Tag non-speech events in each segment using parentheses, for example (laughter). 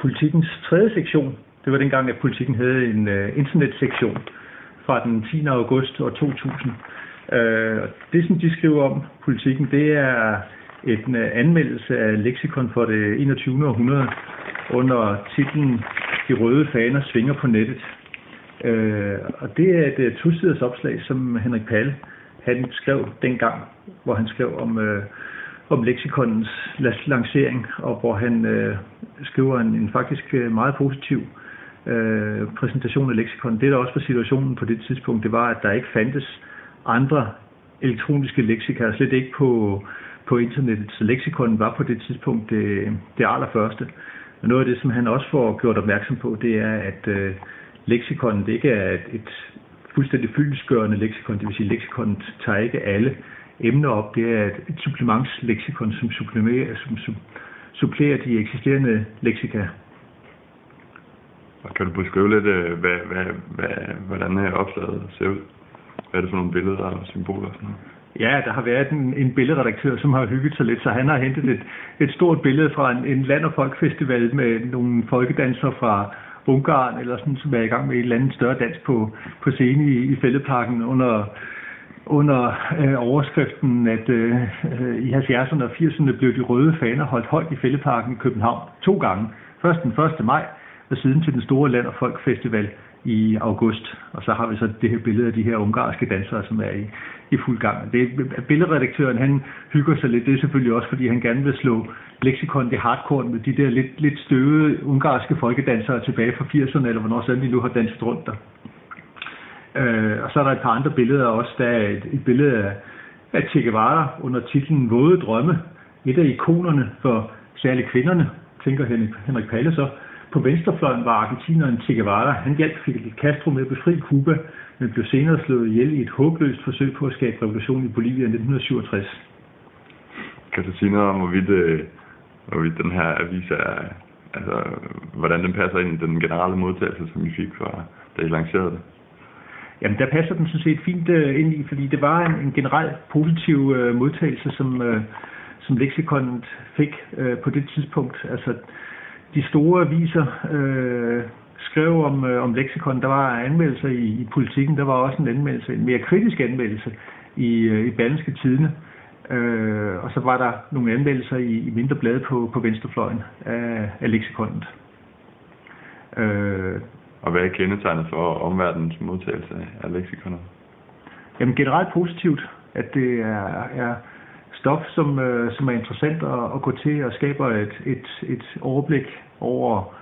politikens tredje sektion. Det var dengang, at politikken havde en øh, internetsektion fra den 10. august år 2000. Øh, det, som de skriver om politikken, det er en øh, anmeldelse af leksikon for det 21. århundrede under titlen De røde faner svinger på nettet. Øh, og det er et øh, tosiders opslag, som Henrik Palle han skrev dengang, hvor han skrev om, øh, om leksikonens lancering, og hvor han øh, skriver en, en faktisk øh, meget positiv øh, præsentation af leksikon. Det der også var situationen på det tidspunkt, det var, at der ikke fandtes andre elektroniske leksika, slet ikke på, på internettet. Så leksikonen var på det tidspunkt det, det allerførste. Og noget af det, som han også får gjort opmærksom på, det er, at øh, leksikonen det ikke er et, et fuldstændig fyldesgørende leksikon. Det vil sige, at tager ikke alle emner op. Det er et, supplementsleksikon, som supplementerer, som, som supplerer de eksisterende leksika. Og kan du beskrive lidt, øh, hvad, hvad, hvad, hvordan øh, opslaget ser ud? Hvad er det for nogle billeder og symboler og sådan noget? Ja, der har været en, en billedredaktør, som har hygget sig lidt, så han har hentet et, et stort billede fra en, en land- og folkfestival med nogle folkedanser fra Ungarn, eller sådan, som er i gang med et eller andet større dans på, på scenen i, i Fældeparken under, under øh, overskriften, at øh, i 70'erne og 80'erne blev de røde faner holdt højt i Fælleparken i København to gange. Først den 1. maj, og siden til den store Land- og Folk-festival i august. Og så har vi så det her billede af de her ungarske dansere, som er i, i fuld gang. Det, billedredaktøren, han hygger sig lidt. Det er selvfølgelig også, fordi han gerne vil slå leksikon det hardcore med de der lidt, lidt støvede ungarske folkedansere tilbage fra 80'erne, eller hvornår sådan de nu har danset rundt der. Øh, og så er der et par andre billeder også. Der er et, et billede af, af Che Guevara under titlen Våde Drømme. Et af ikonerne for særligt kvinderne, tænker Henrik, Henrik Palle så. På venstrefløjen var argentineren Che Guevara. Han hjalp Fidel Castro med at befri Cuba, men blev senere slået ihjel i et håbløst forsøg på at skabe revolution i Bolivia i 1967. Kan du sige noget om, hvorvidt, øh, hvorvidt den her avis er, altså, hvordan den passer ind i den generelle modtagelse, som I fik, fra, da I lancerede det? Jamen, der passer den sådan set fint øh, ind i, fordi det var en, en generelt positiv øh, modtagelse, som, øh, som leksikonet fik øh, på det tidspunkt. Altså, de store aviser øh, skrev om, øh, om leksikon. Der var anmeldelser i, i politikken. Der var også en anmeldelse, en mere kritisk anmeldelse i, øh, i Berlingske Tidene. Øh, og så var der nogle anmeldelser i, i mindre blade på, på venstrefløjen af, af leksikonet. Øh, og hvad er kendetegnet for omverdens modtagelse af leksikonet? Jamen generelt positivt, at det er, er stof, som, øh, som er interessant at, at gå til og skaber et, et, et overblik over.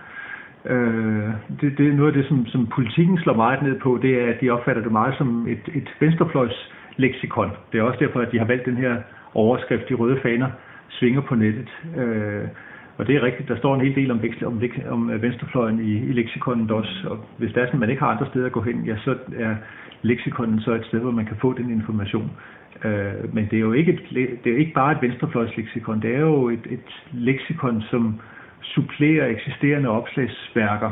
Øh, det, det er noget af det, som, som politikken slår meget ned på, det er, at de opfatter det meget som et, et venstrefløjs leksikon. Det er også derfor, at de har valgt den her overskrift, de røde faner svinger på nettet. Øh, og det er rigtigt, der står en hel del om, om, om øh, venstrefløjen i, i leksikonet også. Og hvis det er sådan, man ikke har andre steder at gå hen, ja, så er leksikonen så et sted, hvor man kan få den information. Øh, men det er jo ikke, et, det er ikke bare et venstrefløjsleksikon, det er jo et, et leksikon, som supplerer eksisterende opslagsværker.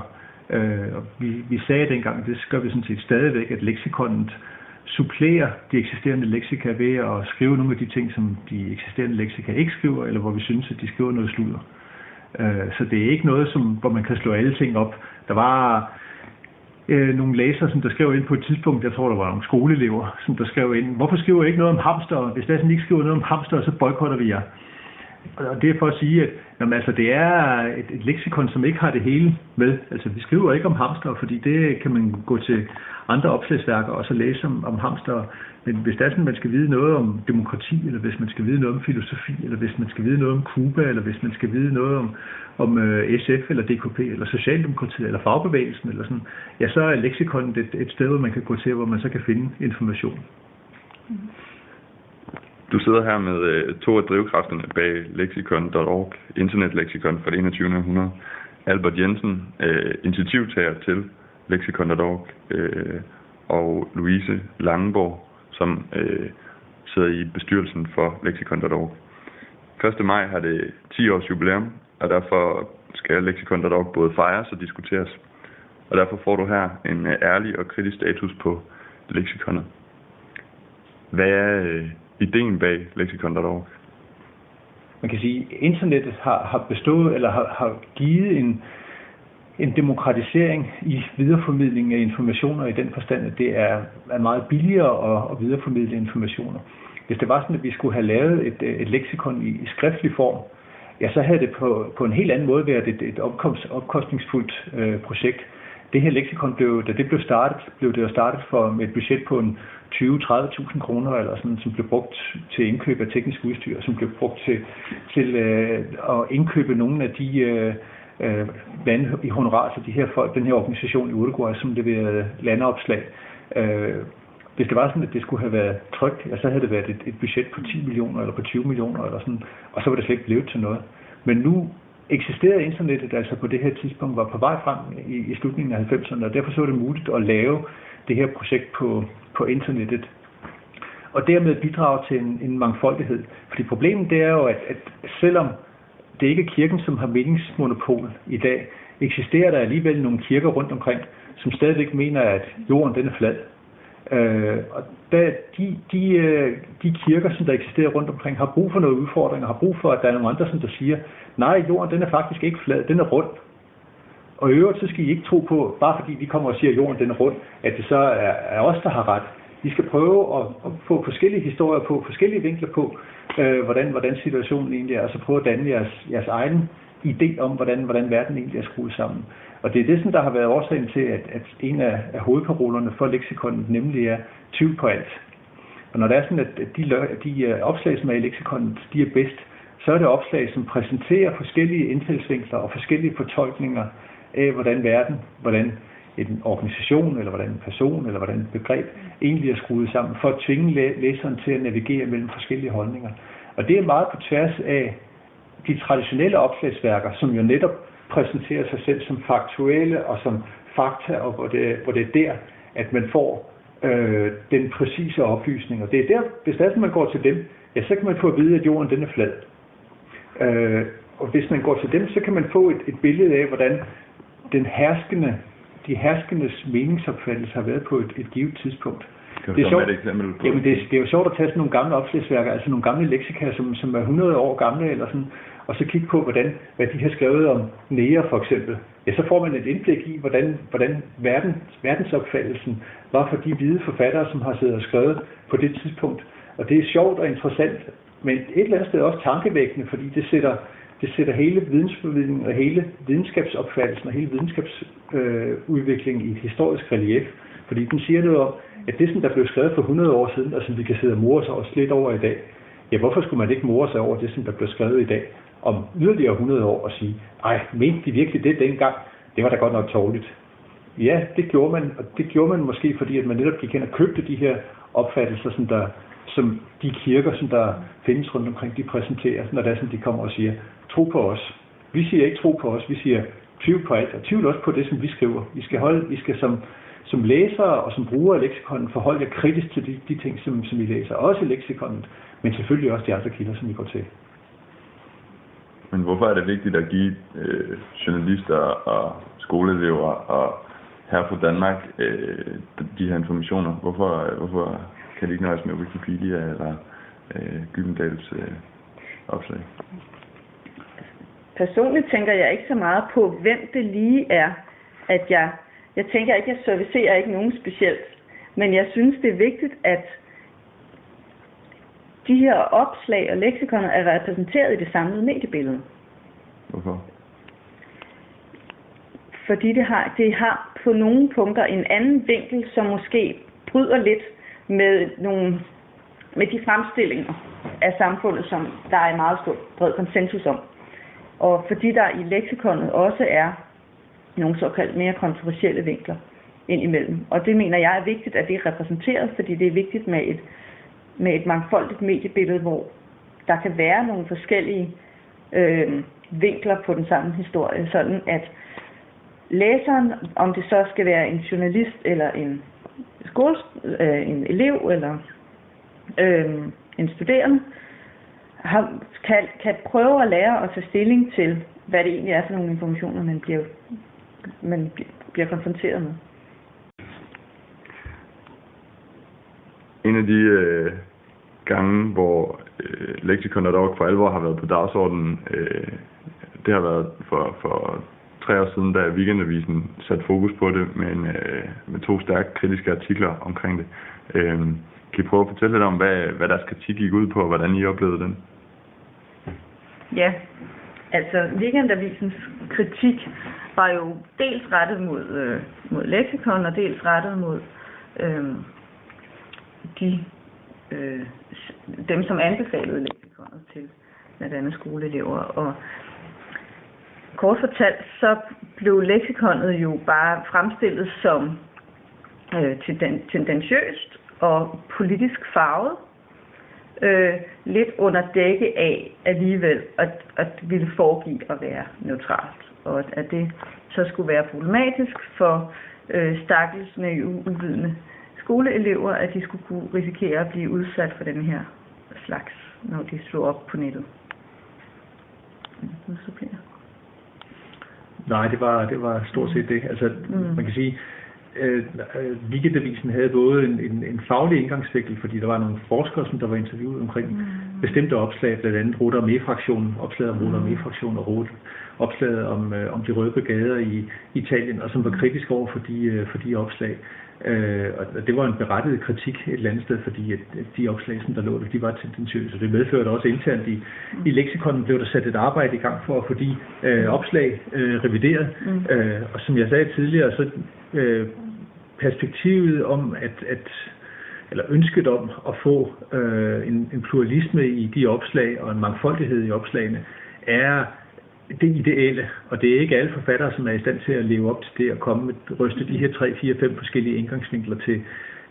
Øh, og vi, vi sagde dengang, det gør vi sådan set stadigvæk, at leksikonet supplerer de eksisterende leksika ved at skrive nogle af de ting, som de eksisterende leksika ikke skriver, eller hvor vi synes, at de skriver noget sludder. Øh, så det er ikke noget, som, hvor man kan slå alle ting op. Der var øh, nogle læsere, som der skrev ind på et tidspunkt, jeg tror, der var nogle skoleelever, som der skrev ind, hvorfor skriver I ikke noget om hamster? Hvis der sådan ikke skriver noget om hamster, så boykotter vi jer. Og det er for at sige, at jamen, altså, det er et, et leksikon, som ikke har det hele med. Altså, vi skriver ikke om hamster, fordi det kan man gå til andre opslagsværker og så læse om, om hamster. Men hvis det er sådan, man skal vide noget om demokrati, eller hvis man skal vide noget om filosofi, eller hvis man skal vide noget om Cuba, eller hvis man skal vide noget om, om øh, SF, eller DKP, eller Socialdemokratiet, eller fagbevægelsen, eller sådan, ja, så er leksikonet et, et sted, hvor man kan gå til, hvor man så kan finde information. Mm-hmm. Du sidder her med øh, to af drivkræfterne bag lexicon.org, internetleksikon fra det 21. århundrede. Albert Jensen, øh, initiativtager til lexicon.org, øh, og Louise Langeborg, som øh, sidder i bestyrelsen for Lexicon.org. 1. maj har det 10 års jubilæum, og derfor skal Lexicon.org både fejres og diskuteres. Og derfor får du her en ærlig og kritisk status på leksikonet. Hvad er øh, ideen bag lexikon.org? Man kan sige, at internettet har, har bestået, eller har, har givet en, en demokratisering i videreformidlingen af informationer i den forstand, at det er, er meget billigere at, at videreformidle informationer. Hvis det var sådan, at vi skulle have lavet et, et leksikon i, i skriftlig form, ja, så havde det på, på en helt anden måde været et, et opkost, opkostningsfuldt øh, projekt. Det her leksikon blev, da det blev startet, blev det jo startet for med et budget på en 20-30.000 kroner, eller sådan, som blev brugt til indkøb af teknisk udstyr, som blev brugt til, til øh, at indkøbe nogle af de øh, øh, lande i honorar til de her folk, den her organisation i Uruguay, som leverede landeopslag. Øh, hvis det var sådan, at det skulle have været trygt, ja, så havde det været et, et budget på 10 millioner eller på 20 millioner, eller sådan, og så var det slet ikke blevet til noget. Men nu eksisterede internettet altså på det her tidspunkt, var på vej frem i, i slutningen af 90'erne, og derfor så var det muligt at lave det her projekt på, på internettet. Og dermed bidrage til en, en mangfoldighed. Fordi problemet det er jo, at, at selvom det ikke er kirken, som har meningsmonopol i dag, eksisterer der alligevel nogle kirker rundt omkring, som stadigvæk mener, at jorden den er flad. Øh, og der, de, de, øh, de kirker, som der eksisterer rundt omkring, har brug for noget udfordring, og har brug for, at der er nogle andre, som der siger, nej, jorden den er faktisk ikke flad, den er rund. Og i øvrigt, så skal I ikke tro på, bare fordi vi kommer og siger, at jorden den er rund, at det så er, er os, der har ret. Vi skal prøve at, at få forskellige historier på, forskellige vinkler på, øh, hvordan, hvordan situationen egentlig er, og så prøve at danne jeres, jeres egen idé om, hvordan, hvordan verden egentlig er skruet sammen. Og det er det, som der har været årsagen til, at, at en af, af hovedparolerne for leksikonet nemlig er tvivl på alt. Og når det er sådan, at de, de øh, opslag, som er i leksikonet, de er bedst, så er det opslag, som præsenterer forskellige indfaldsvinkler og forskellige fortolkninger af, hvordan verden, hvordan en organisation, eller hvordan en person, eller hvordan et begreb egentlig er skruet sammen, for at tvinge læseren til at navigere mellem forskellige holdninger. Og det er meget på tværs af de traditionelle opslagsværker, som jo netop præsenterer sig selv som faktuelle og som fakta, og hvor det, hvor det er der, at man får øh, den præcise oplysning. Og det er der, hvis det er, man går til dem, ja, så kan man få at vide, at jorden den er flad. Øh, og hvis man går til dem, så kan man få et, et billede af, hvordan den herskende, de herskendes meningsopfattelse har været på et, et givet tidspunkt det er, sjovt, et eksempel på jamen det, det er jo sjovt at tage sådan nogle gamle opslagsværker, altså nogle gamle leksika, som, som er 100 år gamle, eller sådan, og så kigge på, hvordan, hvad de har skrevet om nære for eksempel. Ja, så får man et indblik i, hvordan, hvordan verden, verdensopfattelsen var for de hvide forfattere, som har siddet og skrevet på det tidspunkt. Og det er sjovt og interessant, men et eller andet sted også tankevækkende, fordi det sætter, det sætter hele vidensforvidningen og hele videnskabsopfattelsen og hele videnskabsudviklingen øh, i et historisk relief. Fordi den siger noget om, at det, som der blev skrevet for 100 år siden, og som vi kan sidde og more os lidt over i dag, ja, hvorfor skulle man ikke more sig over det, som der blev skrevet i dag? om yderligere 100 år og sige, ej, mente de virkelig det dengang? Det var da godt nok tårligt. Ja, det gjorde man, og det gjorde man måske, fordi at man netop gik hen og købte de her opfattelser, som, der, som de kirker, som der findes rundt omkring, de præsenterer, når det er sådan, de kommer og siger, tro på os. Vi siger ikke tro på os, vi siger tvivl på alt, og tvivl også på det, som vi skriver. Vi skal, holde, vi skal som, som læsere og som brugere af leksikonen forholde jer kritisk til de, de ting, som, som I læser, også i leksikonet, men selvfølgelig også de andre kilder, som I går til. Men hvorfor er det vigtigt at give øh, journalister og skoleelever og her fra Danmark øh, de her informationer? Hvorfor, hvorfor kan de ikke nøjes med Wikipedia eller øh, Gyldendals øh, opslag? Personligt tænker jeg ikke så meget på, hvem det lige er, at jeg... Jeg tænker ikke, at jeg servicerer ikke nogen specielt. Men jeg synes, det er vigtigt, at de her opslag og leksikoner er repræsenteret i det samlede mediebillede. Hvorfor? Fordi det har, det har på nogle punkter en anden vinkel, som måske bryder lidt med, nogle, med de fremstillinger af samfundet, som der er en meget stor bred konsensus om. Og fordi der i leksikonet også er nogle såkaldt mere kontroversielle vinkler indimellem. Og det mener jeg er vigtigt, at det er repræsenteret, fordi det er vigtigt med et med et mangfoldigt mediebillede, hvor der kan være nogle forskellige øh, vinkler på den samme historie, sådan at læseren, om det så skal være en journalist eller en skole, øh, en elev eller øh, en studerende, har, kan, kan prøve at lære at tage stilling til, hvad det egentlig er for nogle informationer, man bliver, man bliver konfronteret med. En af de øh, gange, hvor øh, leksikon dog for alvor har været på dagsordenen, øh, det har været for, for tre år siden, da Weekendavisen satte fokus på det med, en, øh, med to stærke kritiske artikler omkring det. Øh, kan I prøve at fortælle lidt om, hvad, hvad deres kritik gik ud på, og hvordan I oplevede den? Ja, altså Weekendavisens kritik var jo dels rettet mod, øh, mod leksikon, og dels rettet mod øh, de, øh, dem, som anbefalede leksikonet til blandt andet skoleelever. Og kort fortalt, så blev leksikonet jo bare fremstillet som øh, tendentiøst og politisk farvet, øh, lidt under dække af alligevel at, at ville foregive at være neutralt, og at, at det så skulle være problematisk for øh, stakkels med uvidende skoleelever, at de skulle kunne risikere at blive udsat for den her slags, når de slog op på nettet. Nej, det var, det var stort set det. Altså, mm. man kan sige, øh, Weekendavisen havde både en, en, en faglig indgangsvinkel, fordi der var nogle forskere, som der var interviewet omkring mm. bestemte opslag, blandt andet Roter og fraktionen opslaget om Roter og fraktionen og Roter, opslaget om, øh, om de røde brigader i Italien, og som var kritisk over for de, øh, for de opslag. Øh, og det var en berettiget kritik et eller andet sted, fordi at de opslag, som der lå der, de var tendentiøse. Det medførte også internt i, i leksikonen blev der sat et arbejde i gang for at få de øh, opslag øh, revideret. Mm. Øh, og som jeg sagde tidligere, så øh, perspektivet om, at, at eller ønsket om at få øh, en, en pluralisme i de opslag og en mangfoldighed i opslagene, er det ideelle, og det er ikke alle forfattere, som er i stand til at leve op til det og komme med ryste de her tre, fire, fem forskellige indgangsvinkler til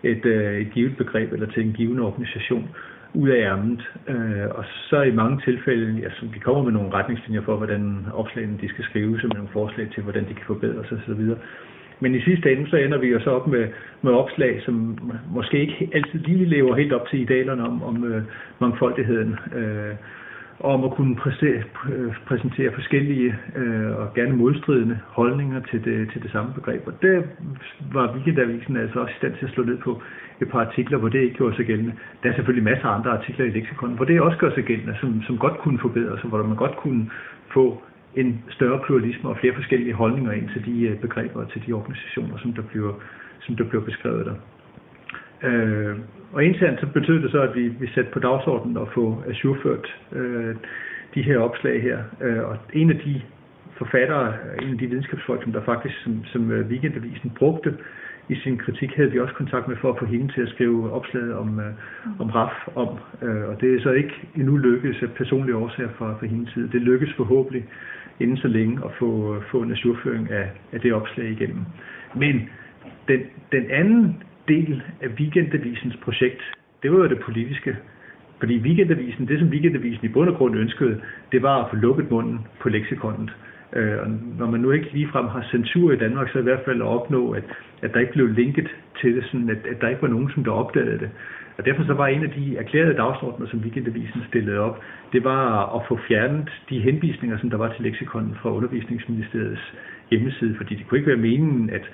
et, øh, et givet begreb eller til en given organisation ud af ærmet. Øh, og så i mange tilfælde, ja, så vi kommer med nogle retningslinjer for, hvordan opslagene de skal skrives, og med nogle forslag til, hvordan de kan forbedres osv. Men i sidste ende, så ender vi jo så op med, med opslag, som måske ikke altid lige lever helt op til idealerne om, om øh, mangfoldigheden. Øh, om at kunne præsentere, præsentere forskellige øh, og gerne modstridende holdninger til det, til det samme begreb. Og det var Weekendavisen altså også i stand til at slå ned på et par artikler, hvor det ikke gjorde sig gældende. Der er selvfølgelig masser af andre artikler i leksikon, hvor det også gør sig gældende, som, som godt kunne forbedres, og hvor man godt kunne få en større pluralisme og flere forskellige holdninger ind til de øh, begreber og til de organisationer, som der bliver, som der bliver beskrevet der. Øh, og internt så betød det så, at vi, vi satte på dagsordenen at få ajourført øh, de her opslag her. Øh, og en af de forfattere, en af de videnskabsfolk, som der faktisk, som, som øh, Weekendavisen brugte i sin kritik, havde vi også kontakt med for at få hende til at skrive opslaget om, øh, om RAF om. Øh, og det er så ikke endnu lykkedes af personlige årsager fra, fra hendes side. Det lykkes forhåbentlig inden så længe at få, få en ajourføring af, af det opslag igennem. Men den, den anden del af Weekendavisens projekt, det var jo det politiske. Fordi Weekendavisen, det som Weekendavisen i bund og grund ønskede, det var at få lukket munden på leksikonet. Øh, og når man nu ikke ligefrem har censur i Danmark, så i hvert fald at opnå, at, at der ikke blev linket til det, sådan at, at der ikke var nogen, som der opdagede det. Og derfor så var en af de erklærede dagsordner, som Weekendavisen stillede op, det var at få fjernet de henvisninger, som der var til leksikonen fra Undervisningsministeriets hjemmeside, fordi det kunne ikke være meningen, at,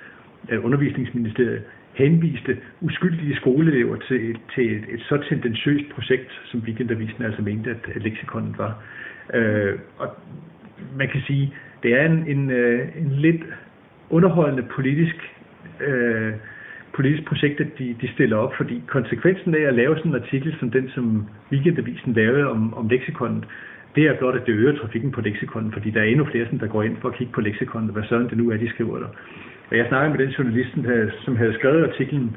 at Undervisningsministeriet henviste uskyldige skoleelever til, til et, et så tendentiøst projekt, som Weekendavisen altså mente, at, at leksikonet var. Øh, og man kan sige, det er en, en, øh, en lidt underholdende politisk øh, politisk projekt, at de, de stiller op, fordi konsekvensen af at lave sådan en artikel som den, som Weekendavisen lavede om, om leksikonet, det er blot, at det øger trafikken på leksikonet, fordi der er endnu flere, der går ind for at kigge på leksikonet, hvad sådan det nu er, de skriver der. Og jeg snakkede med den journalist, som havde skrevet artiklen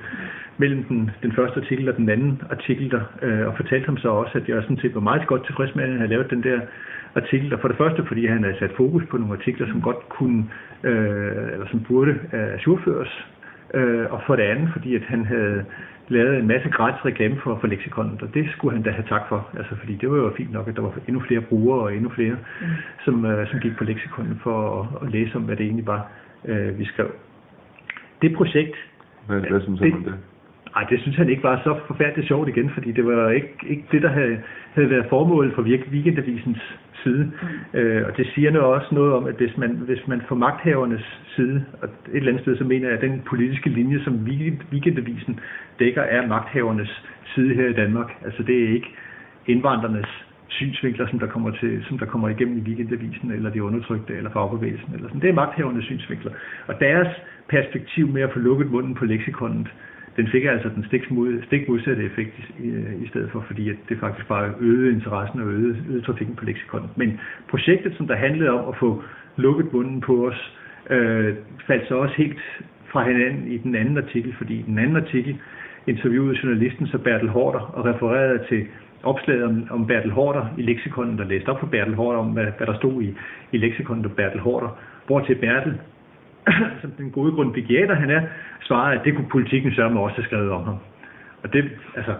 mellem den, den første artikel og den anden artikel der, øh, og fortalte ham så også, at jeg sådan set var meget godt tilfreds med, at han havde lavet den der artikel og For det første, fordi han havde sat fokus på nogle artikler, som godt kunne, øh, eller som burde øh, ajourføres, øh, og for det andet, fordi at han havde lavet en masse gratis reklame for, for leksikonet, og det skulle han da have tak for, altså fordi det var jo fint nok, at der var endnu flere brugere og endnu flere, mm. som, øh, som gik på leksikonet for at, at læse om, hvad det egentlig var, øh, vi skrev. Det projekt... Hvad, hvad synes det, om det? Nej, det synes han ikke var så forfærdeligt sjovt igen, fordi det var ikke, ikke det, der havde, havde været formålet for Weekendavisens side. Mm. Øh, og det siger nu også noget om, at hvis man, hvis man får magthavernes side, og et eller andet sted, så mener jeg, at den politiske linje, som Weekendavisen dækker, er magthavernes side her i Danmark. Altså det er ikke indvandrernes synsvinkler, som der kommer, til, som der kommer igennem i weekendavisen, eller de undertrykte, eller fagbevægelsen. Eller sådan. Det er magthavende synsvinkler. Og deres perspektiv med at få lukket munden på leksikonet, den fik altså den stik, mod, stik modsatte effekt i, i, stedet for, fordi at det faktisk bare øgede interessen og øgede, øgede trafikken på leksikonet. Men projektet, som der handlede om at få lukket munden på os, øh, faldt så også helt fra hinanden i den anden artikel, fordi i den anden artikel interviewede journalisten så Bertel Hårder og refererede til opslaget om, om Bertel Hårder i leksikonet, der læste op for Bertel Hårder om, hvad, hvad der stod i, i leksikonet på Bertel Hårder, hvor til Bertel, (coughs) som den gode grundvigiater han er, svarede, at det kunne politikken sørge også have skrevet om ham. Og det, altså,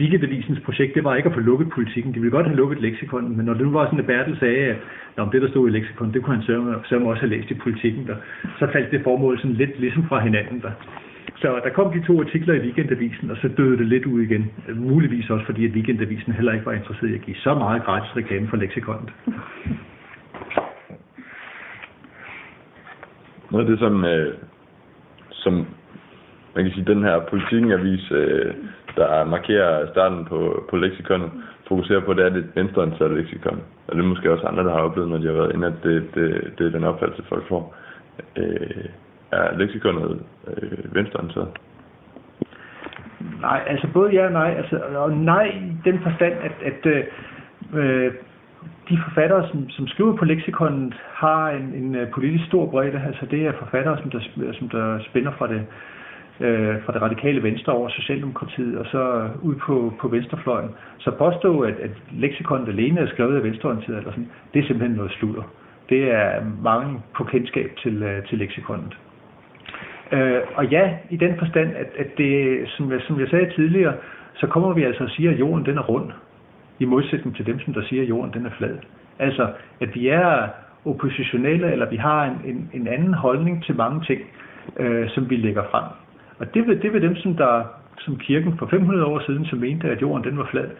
Weekendavisens projekt, det var ikke at få lukket politikken. De ville godt have lukket leksikon, men når det nu var sådan, at Bertel sagde, at om det, der stod i leksikon, det kunne han sørge også have læst i politikken, der, så faldt det formål sådan lidt ligesom fra hinanden. Der. Så der kom de to artikler i Weekendavisen, og så døde det lidt ud igen. Muligvis også fordi, at Weekendavisen heller ikke var interesseret i at give så meget gratis reklame for leksikonet. Noget af det, som, øh, som man kan sige, den her politikken-avis, øh, der markerer starten på, på leksikonet, fokuserer på, det er det venstreorienterede leksikon. Og det er måske også andre, der har oplevet, når de har været inde, at det, det, det er den opfattelse, folk får. Øh, er leksikonet øh, venstreorienteret? Nej, altså både ja og nej. Altså, og nej i den forstand, at, at øh, de forfattere, som, som skriver på leksikonet, har en, en øh, politisk stor bredde. Altså det er forfattere, som der, som der spænder fra det, øh, fra det radikale venstre over Socialdemokratiet og så ud på, på venstrefløjen. Så påstå, at, at leksikonet alene er skrevet af venstreorienteret, eller sådan, det er simpelthen noget slutter. Det er mange på kendskab til, øh, til leksikonet. Øh, og ja, i den forstand, at, at det, som jeg, som jeg sagde tidligere, så kommer vi altså at sige, at jorden den er rund, i modsætning til dem, som der siger, at jorden den er flad. Altså, at vi er oppositionelle, eller vi har en, en, en anden holdning til mange ting, øh, som vi lægger frem. Og det vil, det vil dem, som, der, som kirken for 500 år siden, som mente, at jorden den var flad,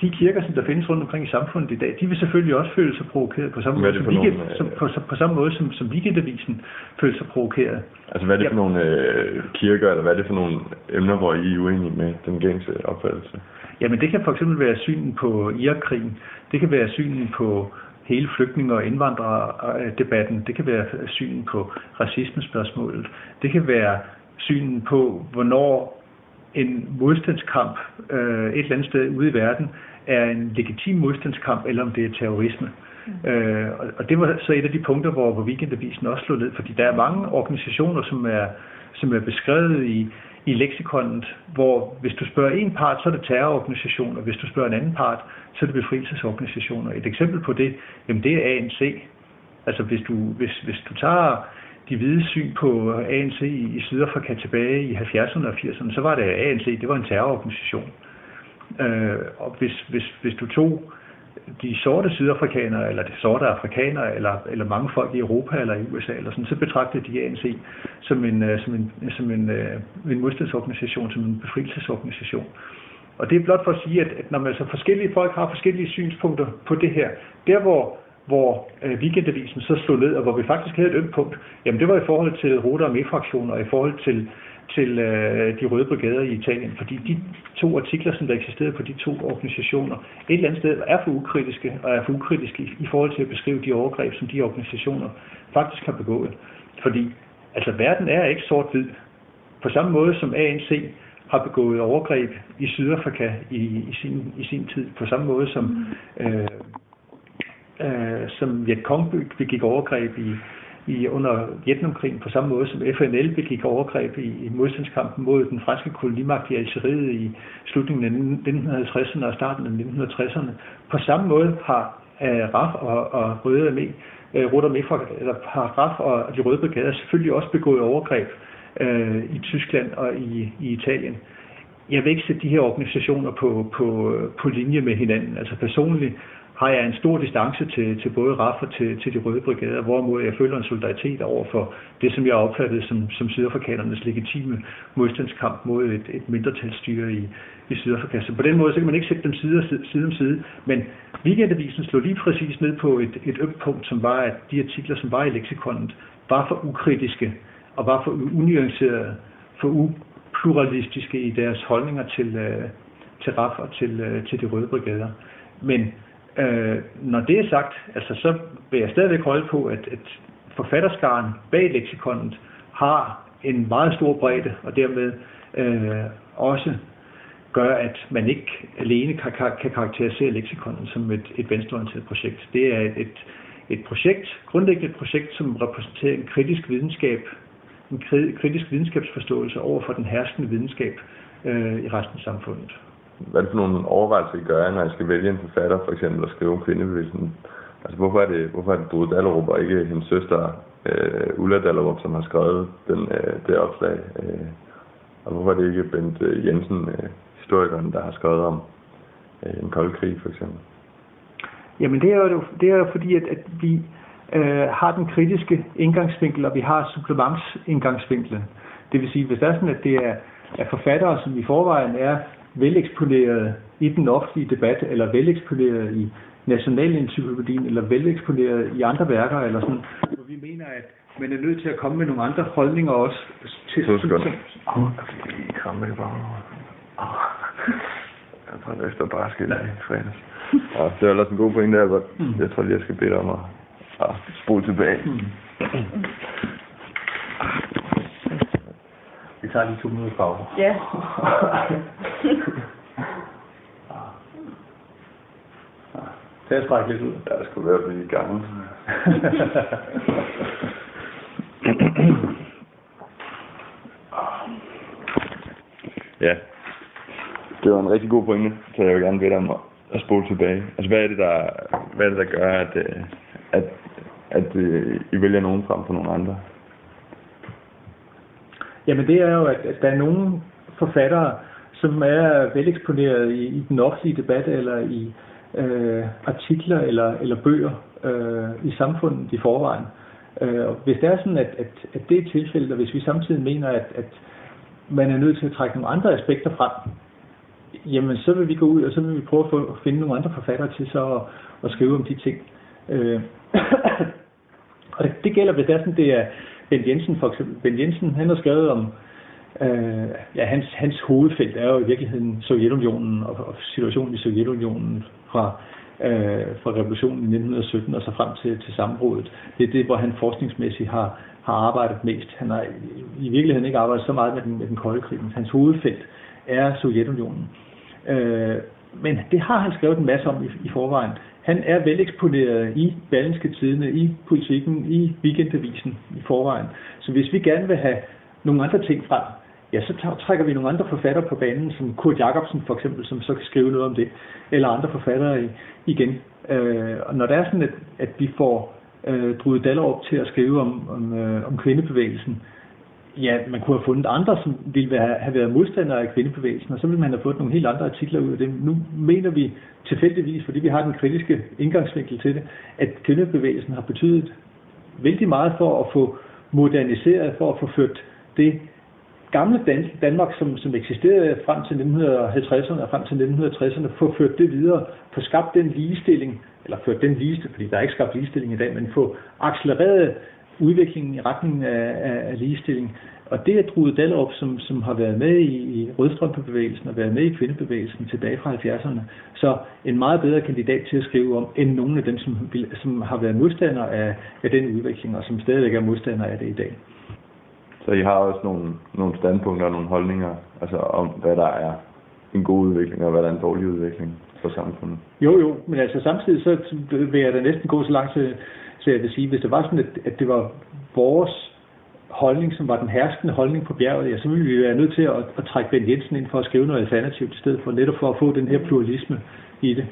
de kirker, som der findes rundt omkring i samfundet i dag, de vil selvfølgelig også føle sig provokeret på samme, måde som, nogle, som, på, på samme måde, som, som weekendavisen føler sig provokeret. Altså hvad er det for nogle øh, kirker, eller hvad er det for nogle emner, hvor I er uenige med den gængse opfattelse? Jamen det kan for eksempel være synen på Irakkrigen, det kan være synen på hele flygtninge- og indvandrerdebatten, det kan være synen på racismespørgsmålet, det kan være synen på, hvornår en modstandskamp øh, et eller andet sted ude i verden er en legitim modstandskamp, eller om det er terrorisme. Mm. Øh, og det var så et af de punkter, hvor, hvor Weekendavisen også slog ned, fordi der er mange organisationer, som er, som er beskrevet i, i leksikonet, hvor hvis du spørger en part, så er det terrororganisationer, hvis du spørger en anden part, så er det befrielsesorganisationer. Et eksempel på det, jamen det er ANC. Altså hvis du, hvis, hvis du tager de hvide syn på ANC i Sydafrika tilbage i 70'erne og 80'erne, så var det ANC, det var en terrororganisation. Øh, og hvis, hvis, hvis du tog de sorte sydafrikanere, eller de sorte afrikanere, eller, eller mange folk i Europa eller i USA, eller sådan, så betragtede de ANC øh, som en, som en, som en, en modstandsorganisation, som en befrielsesorganisation. Og det er blot for at sige, at, at når man så forskellige folk har forskellige synspunkter på det her, der hvor hvor øh, weekendavisen så slog ned, og hvor vi faktisk havde et ømt punkt, jamen det var i forhold til Rota og fraktioner og i forhold til, til øh, de røde brigader i Italien, fordi de to artikler, som der eksisterede på de to organisationer, et eller andet sted er for ukritiske, og er for ukritiske i, i forhold til at beskrive de overgreb, som de organisationer faktisk har begået. Fordi altså verden er ikke sort-hvid. På samme måde som ANC har begået overgreb i Sydafrika i, i, sin, i sin tid, på samme måde som øh, øh, som Vietcong begik overgreb i, i under Vietnamkrigen på samme måde som FNL begik overgreb i, i modstandskampen mod den franske kolonimagt i Algeriet i slutningen af 1950'erne og starten af 1960'erne. På samme måde har øh, RAF og, og Røde Armé, øh, Røde Armé eller har RAF og de Røde Brigader selvfølgelig også begået overgreb øh, i Tyskland og i, i Italien. Jeg vil ikke sætte de her organisationer på, på, øh, på linje med hinanden. Altså personligt har jeg en stor distance til, til både RAF og til, til de røde brigader, hvorimod jeg føler en solidaritet over for det, som jeg opfattede som, som sydafrikanernes legitime modstandskamp mod et, et mindretalsstyre i, i Sydafrika. Så på den måde så kan man ikke sætte dem side, side om side, men weekendavisen slog lige præcis ned på et, et ømt punkt, som var, at de artikler, som var i leksikonet, var for ukritiske og var for unuancerede, for upluralistiske i deres holdninger til, øh, til RAF og til, øh, til de røde brigader. Men øh, når det er sagt, altså, så vil jeg stadigvæk holde på, at, at forfatterskaren bag leksikonet har en meget stor bredde, og dermed øh, også gør, at man ikke alene kan, kan karakterisere leksikonet som et, et venstreorienteret projekt. Det er et, et projekt, grundlæggende et projekt, som repræsenterer en kritisk videnskab, en kritisk videnskabsforståelse over for den herskende videnskab øh, i resten af samfundet. Hvad er det for nogle overvejelser, I gør, når I skal vælge en forfatter, for eksempel, at skrive om kvindebevægelsen? Altså, hvorfor er det, hvorfor er det Drude Dallerup og ikke hendes søster øh, Ulla Dallerup, som har skrevet den, øh, det opslag? Øh, og hvorfor er det ikke Bent øh, Jensen, øh, historikeren, der har skrevet om øh, en kold krig, for eksempel? Jamen, det er jo, det er jo fordi, at, at vi øh, har den kritiske indgangsvinkel, og vi har supplementsindgangsvinklen. Det vil sige, hvis det er sådan, at det er, er forfattere, som i forvejen er veleksponeret i den offentlige debat, eller veleksponeret i nationalencyklopædien, eller veleksponeret i andre værker, eller sådan, hvor vi mener, at man er nødt til at komme med nogle andre holdninger også. Til, to sekunder. Åh, oh, jeg kramme det bare. Jeg tror, det er bare skidt i fredags. Ja, det er også en god pointe, der, mm. jeg tror lige, jeg skal bede dig om at, at spole tilbage. Mm. Vi tager lige to minutter pause. Ja. (laughs) Det er strække lidt ud. Ja, det skulle være blive gammel. (laughs) ja, det var en rigtig god pointe, så jeg vil gerne bede dig om at spole tilbage. Altså, hvad er det, der, hvad er det, der gør, at, øh, at, at, at øh, I vælger nogen frem for nogle andre? Jamen, det er jo, at, at der er nogle forfattere, som er veleksponeret i, i den offentlige debat, eller i øh, artikler eller, eller bøger øh, i samfundet i forvejen. Øh, hvis det er sådan, at, at, at det er tilfældet, og hvis vi samtidig mener, at, at man er nødt til at trække nogle andre aspekter frem, jamen så vil vi gå ud, og så vil vi prøve at, få, at finde nogle andre forfattere til så at, at skrive om de ting. Øh, (coughs) og det, gælder, hvis det er sådan, det er Bent Jensen for eksempel. Bent Jensen, han har skrevet om, øh, ja, hans, hans hovedfelt er jo i virkeligheden Sovjetunionen og, og situationen i Sovjetunionen fra, øh, fra revolutionen i 1917 og så frem til, til sammenbruddet. Det er det, hvor han forskningsmæssigt har, har arbejdet mest. Han har i virkeligheden ikke arbejdet så meget med den, med den kolde krig. Hans hovedfelt er Sovjetunionen. Øh, men det har han skrevet en masse om i, i forvejen. Han er veleksponeret i Berlingske Tidene, i politikken, i weekendavisen i forvejen. Så hvis vi gerne vil have nogle andre ting frem, ja, så trækker vi nogle andre forfattere på banen, som Kurt Jacobsen for eksempel, som så kan skrive noget om det, eller andre forfattere igen. Øh, og når det er sådan, at, at vi får øh, Drude Dallerup til at skrive om, om, øh, om kvindebevægelsen, ja, man kunne have fundet andre, som ville have været modstandere af kvindebevægelsen, og så ville man have fået nogle helt andre artikler ud af det. Nu mener vi tilfældigvis, fordi vi har den kritiske indgangsvinkel til det, at kvindebevægelsen har betydet vældig meget for at få moderniseret, for at få ført det gamle Dan Danmark, som, som eksisterede frem til 1950'erne og frem til 1960'erne, få ført det videre, få skabt den ligestilling, eller ført den ligestilling, fordi der er ikke skabt ligestilling i dag, men få accelereret udviklingen i retning af, af, af ligestilling. Og det er Drude Dallerup, som, som har været med i, i rødstrømpebevægelsen og været med i kvindebevægelsen tilbage fra 70'erne, så en meget bedre kandidat til at skrive om, end nogle af dem, som, som har været modstandere af, af den udvikling, og som stadigvæk er modstandere af det i dag. Så I har også nogle, nogle standpunkter og nogle holdninger altså om, hvad der er en god udvikling, og hvad der er en dårlig udvikling for samfundet? Jo, jo, men altså samtidig så vil jeg da næsten gå så langt til, så jeg vil sige, hvis det var sådan, at, at det var vores holdning, som var den herskende holdning på bjerget, ja, så ville vi være nødt til at, at trække Ben Jensen ind for at skrive noget alternativt i stedet for netop for at få den her pluralisme i det.